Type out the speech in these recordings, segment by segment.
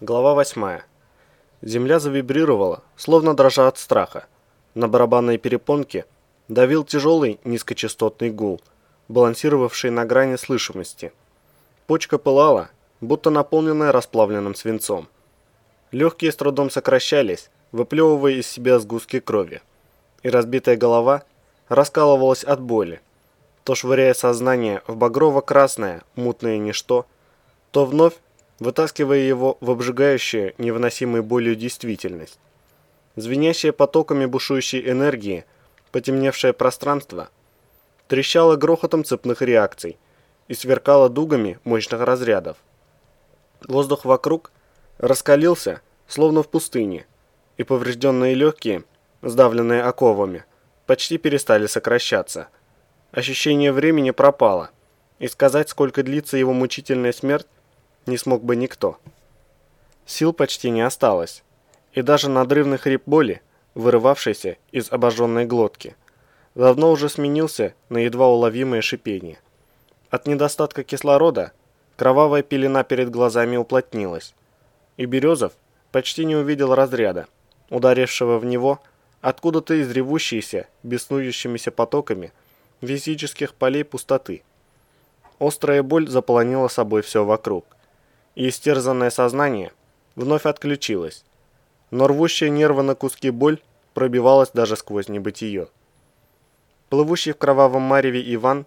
Глава 8. Земля завибрировала, словно дрожа от страха. На барабанной перепонке давил тяжелый низкочастотный гул, балансировавший на грани слышимости. Почка пылала, будто наполненная расплавленным свинцом. Легкие с трудом сокращались, выплевывая из себя сгустки крови. И разбитая голова раскалывалась от боли, то швыряя сознание в багрово-красное, мутное ничто, то вновь вытаскивая его в обжигающую, невыносимой болью действительность. Звенящее потоками бушующей энергии, потемневшее пространство, трещало грохотом цепных реакций и сверкало дугами мощных разрядов. Воздух вокруг раскалился, словно в пустыне, и поврежденные легкие, сдавленные оковами, почти перестали сокращаться. Ощущение времени пропало, и сказать, сколько длится его мучительная смерть, не смог бы никто. Сил почти не осталось, и даже надрывный хрип боли, вырывавшийся из обожженной глотки, давно уже сменился на едва уловимое шипение. От недостатка кислорода кровавая пелена перед глазами уплотнилась, и Березов почти не увидел разряда, ударившего в него откуда-то из ревущейся, беснующимися потоками физических полей пустоты. Острая боль заполонила собой все вокруг и истерзанное сознание вновь отключилось, но рвущая нервы на куски боль пробивалась даже сквозь небытие. Плывущий в кровавом мареве Иван,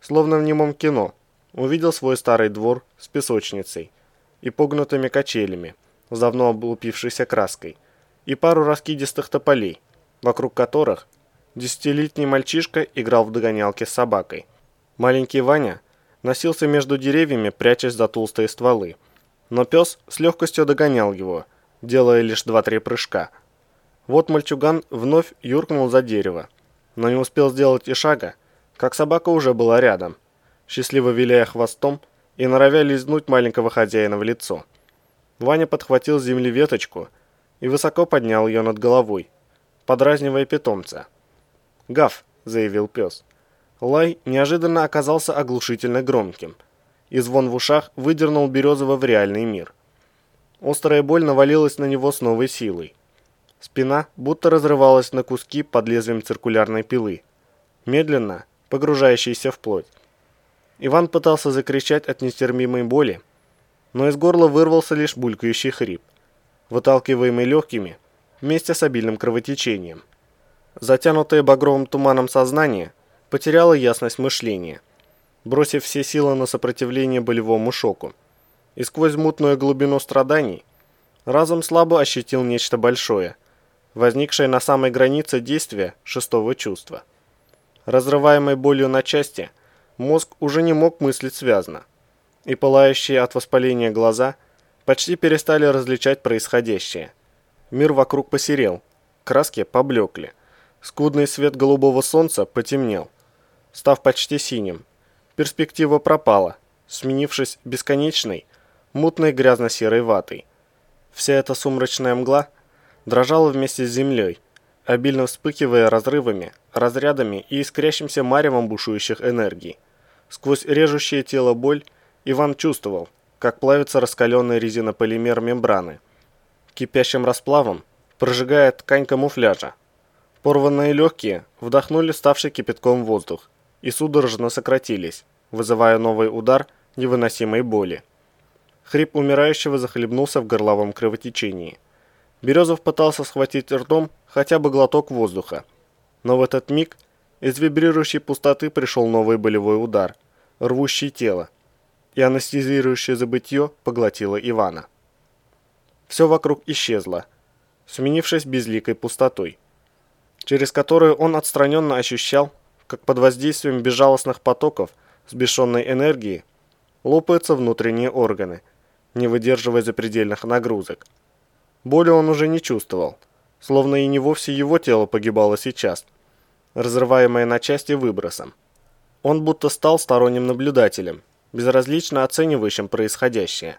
словно в немом кино, увидел свой старый двор с песочницей и погнутыми качелями, с давно облупившейся краской, и пару раскидистых тополей, вокруг которых десятилетний мальчишка играл в догонялки с собакой. Маленький Ваня носился между деревьями, прячась за толстые стволы – но пес с легкостью догонял его, делая лишь два-три прыжка. Вот мальчуган вновь юркнул за дерево, но не успел сделать и шага, как собака уже была рядом, счастливо виляя хвостом и норовя лизнуть маленького хозяина в лицо. Ваня подхватил с земли веточку и высоко поднял ее над головой, подразнивая питомца. «Гав!» – заявил пес. Лай неожиданно оказался оглушительно громким – и звон в ушах выдернул Березова в реальный мир. Острая боль навалилась на него с новой силой. Спина будто разрывалась на куски под лезвием циркулярной пилы, медленно погружающейся в плоть. Иван пытался закричать от нестермимой боли, но из горла вырвался лишь булькающий хрип, выталкиваемый легкими вместе с обильным кровотечением. Затянутое багровым туманом сознание потеряло ясность мышления – бросив все силы на сопротивление болевому шоку. И сквозь мутную глубину страданий разум слабо ощутил нечто большое, возникшее на самой границе действия шестого чувства. Разрываемый болью на части, мозг уже не мог мыслить связно, и пылающие от воспаления глаза почти перестали различать происходящее. Мир вокруг посерел, краски поблекли, скудный свет голубого солнца потемнел, став почти синим, перспектива пропала, сменившись бесконечной, мутной грязно-серой ватой. Вся эта сумрачная мгла дрожала вместе с землей, обильно вспыхивая разрывами, разрядами и искрящимся маревом бушующих энергий. Сквозь режущее тело боль Иван чувствовал, как плавится раскаленный резинополимер мембраны. Кипящим расплавом прожигая ткань камуфляжа. Порванные легкие вдохнули ставший кипятком воздух и судорожно сократились, вызывая новый удар невыносимой боли. Хрип умирающего захлебнулся в горловом кровотечении. Березов пытался схватить ртом хотя бы глоток воздуха, но в этот миг из вибрирующей пустоты пришел новый болевой удар, рвущий тело, и анестезирующее забытье поглотило Ивана. Все вокруг исчезло, сменившись безликой пустотой, через которую он отстраненно ощущал, как под воздействием безжалостных потоков сбешенной энергии лопаются внутренние органы, не выдерживая запредельных нагрузок. Боли он уже не чувствовал, словно и не вовсе его тело погибало сейчас, разрываемое на части выбросом. Он будто стал сторонним наблюдателем, безразлично оценивающим происходящее.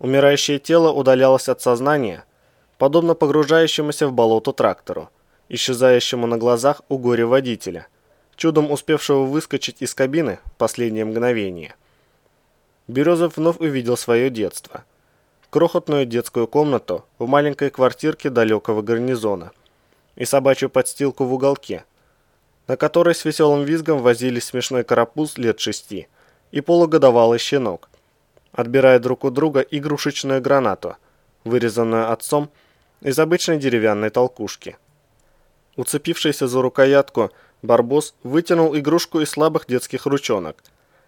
Умирающее тело удалялось от сознания, подобно погружающемуся в болото трактору, исчезающему на глазах у горя водителя – чудом успевшего выскочить из кабины в последнее мгновение. Березов вновь увидел свое детство. крохотную детскую комнату в маленькой квартирке далекого гарнизона и собачью подстилку в уголке, на которой с веселым визгом возились смешной карапуз лет шести и полугодовалый щенок, отбирая друг у друга игрушечную гранату, вырезанную отцом из обычной деревянной толкушки. Уцепившийся за рукоятку, Барбос вытянул игрушку из слабых детских ручонок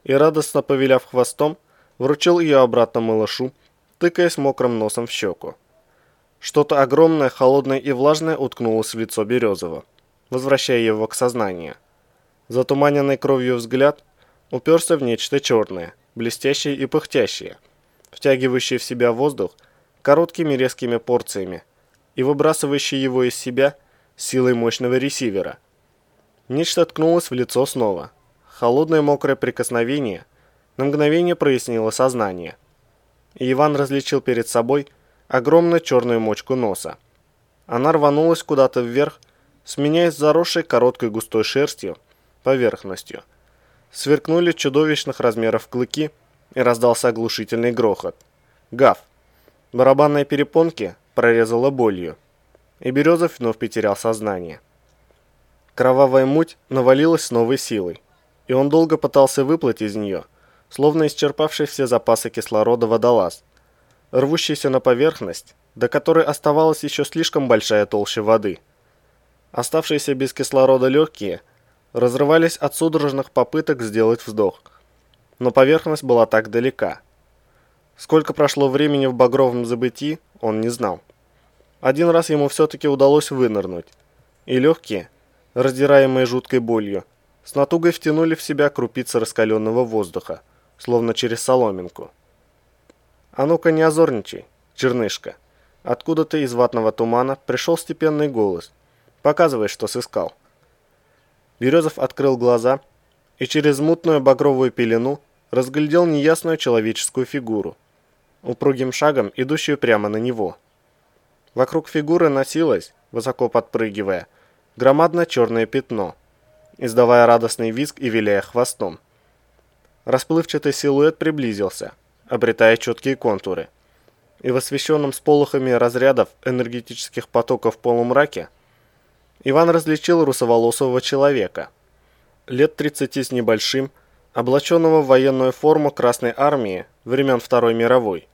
и, радостно повиляв хвостом, вручил ее обратно малышу, тыкаясь мокрым носом в щеку. Что-то огромное, холодное и влажное уткнулось в лицо Березова, возвращая его к сознанию. Затуманенный кровью взгляд уперся в нечто черное, блестящее и пыхтящее, втягивающее в себя воздух короткими резкими порциями и выбрасывающее его из себя силой мощного ресивера. Нечто ткнулось в лицо снова. Холодное мокрое прикосновение на мгновение прояснило сознание – и Иван различил перед собой огромную черную мочку носа. Она рванулась куда-то вверх, сменяясь заросшей короткой густой шерстью поверхностью. Сверкнули чудовищных размеров клыки, и раздался оглушительный грохот. Гав. Барабанные перепонки прорезала болью, и Березов вновь потерял сознание. Кровавая муть навалилась с новой силой, и он долго пытался выплыть из нее – словно исчерпавший все запасы кислорода водолаз, рвущийся на поверхность, до которой оставалась еще слишком большая толща воды. Оставшиеся без кислорода легкие разрывались от судорожных попыток сделать вздох, но поверхность была так далека. Сколько прошло времени в багровом забытии, он не знал. Один раз ему все-таки удалось вынырнуть, и легкие, раздираемые жуткой болью, с натугой втянули в себя крупицы раскаленного воздуха, словно через соломинку. «А ну-ка не озорничай, чернышка!» Откуда-то из ватного тумана пришел степенный голос. «Показывай, что сыскал». Березов открыл глаза и через мутную багровую пелену разглядел неясную человеческую фигуру, упругим шагом идущую прямо на него. Вокруг фигуры носилось, высоко подпрыгивая, громадное черное пятно, издавая радостный визг и виляя хвостом. Расплывчатый силуэт приблизился, обретая четкие контуры. И в освещенном сполохами разрядов энергетических потоков полумраке Иван различил русоволосого человека, лет 30 с небольшим, облаченного в военную форму Красной Армии времен Второй мировой.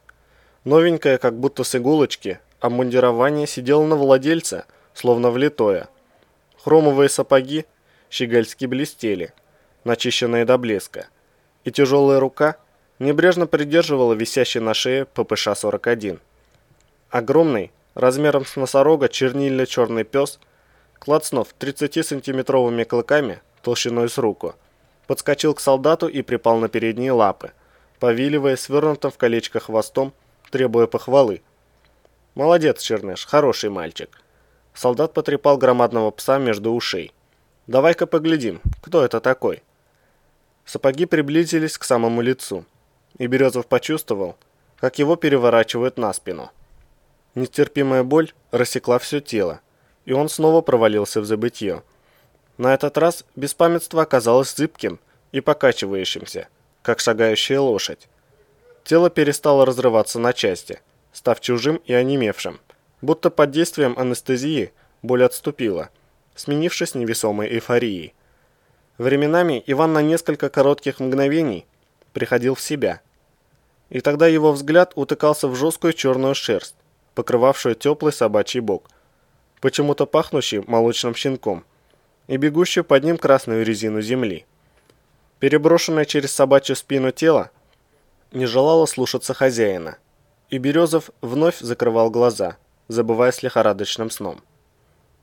Новенькое, как будто с иголочки, обмундирование сидело на владельце, словно влитое. Хромовые сапоги щегольски блестели, начищенные до блеска и тяжелая рука небрежно придерживала висящий на шее ППШ-41. Огромный, размером с носорога, чернильно-черный пес, клацнув 30-сантиметровыми клыками толщиной с руку, подскочил к солдату и припал на передние лапы, повиливая свернутым в колечко хвостом, требуя похвалы. «Молодец, Черныш, хороший мальчик». Солдат потрепал громадного пса между ушей. «Давай-ка поглядим, кто это такой?» Сапоги приблизились к самому лицу, и Березов почувствовал, как его переворачивают на спину. Нестерпимая боль рассекла все тело, и он снова провалился в забытье. На этот раз беспамятство оказалось зыбким и покачивающимся, как шагающая лошадь. Тело перестало разрываться на части, став чужим и онемевшим, будто под действием анестезии боль отступила, сменившись невесомой эйфорией. Временами Иван на несколько коротких мгновений приходил в себя. И тогда его взгляд утыкался в жесткую черную шерсть, покрывавшую теплый собачий бок, почему-то пахнущий молочным щенком, и бегущую под ним красную резину земли. Переброшенное через собачью спину тело не желало слушаться хозяина, и Березов вновь закрывал глаза, забываясь лихорадочным сном.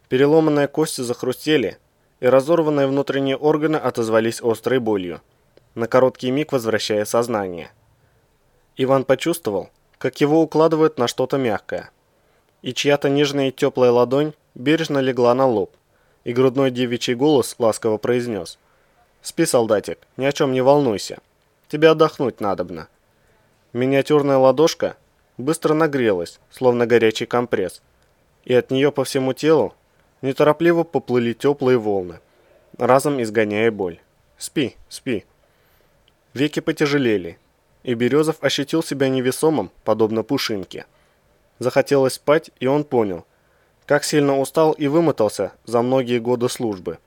Переломанные кости захрустели, и разорванные внутренние органы отозвались острой болью, на короткий миг возвращая сознание. Иван почувствовал, как его укладывают на что-то мягкое, и чья-то нежная и теплая ладонь бережно легла на лоб, и грудной девичий голос ласково произнес «Спи, солдатик, ни о чем не волнуйся, тебе отдохнуть надобно». Миниатюрная ладошка быстро нагрелась, словно горячий компресс, и от нее по всему телу Неторопливо поплыли теплые волны, разом изгоняя боль. «Спи, спи». Веки потяжелели, и Березов ощутил себя невесомым, подобно пушинке. Захотелось спать, и он понял, как сильно устал и вымотался за многие годы службы.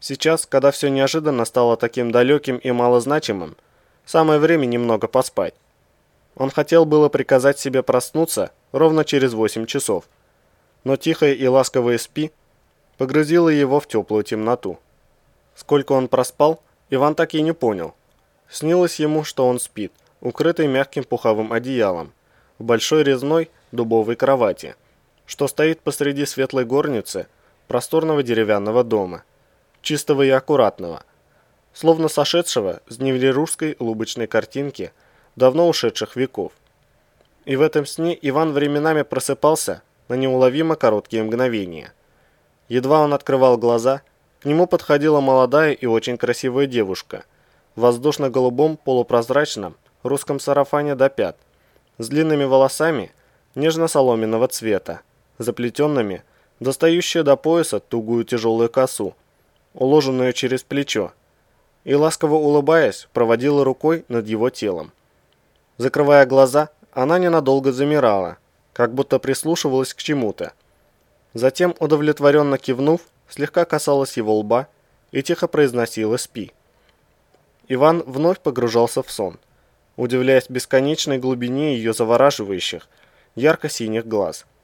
Сейчас, когда все неожиданно стало таким далеким и малозначимым, самое время немного поспать. Он хотел было приказать себе проснуться ровно через 8 часов, но тихое и ласковое спи погрузило его в теплую темноту. Сколько он проспал, Иван так и не понял. Снилось ему, что он спит, укрытый мягким пуховым одеялом, в большой резной дубовой кровати, что стоит посреди светлой горницы просторного деревянного дома, чистого и аккуратного, словно сошедшего с нивелирурской лубочной картинки давно ушедших веков. И в этом сне Иван временами просыпался на неуловимо короткие мгновения. Едва он открывал глаза, к нему подходила молодая и очень красивая девушка в воздушно-голубом полупрозрачном русском сарафане до пят, с длинными волосами нежно-соломенного цвета, заплетенными, достающие до пояса тугую тяжелую косу, уложенную через плечо, и, ласково улыбаясь, проводила рукой над его телом. Закрывая глаза, она ненадолго замирала, как будто прислушивалась к чему-то. Затем, удовлетворенно кивнув, слегка касалась его лба и тихо произносила «спи». Иван вновь погружался в сон, удивляясь бесконечной глубине ее завораживающих, ярко-синих глаз –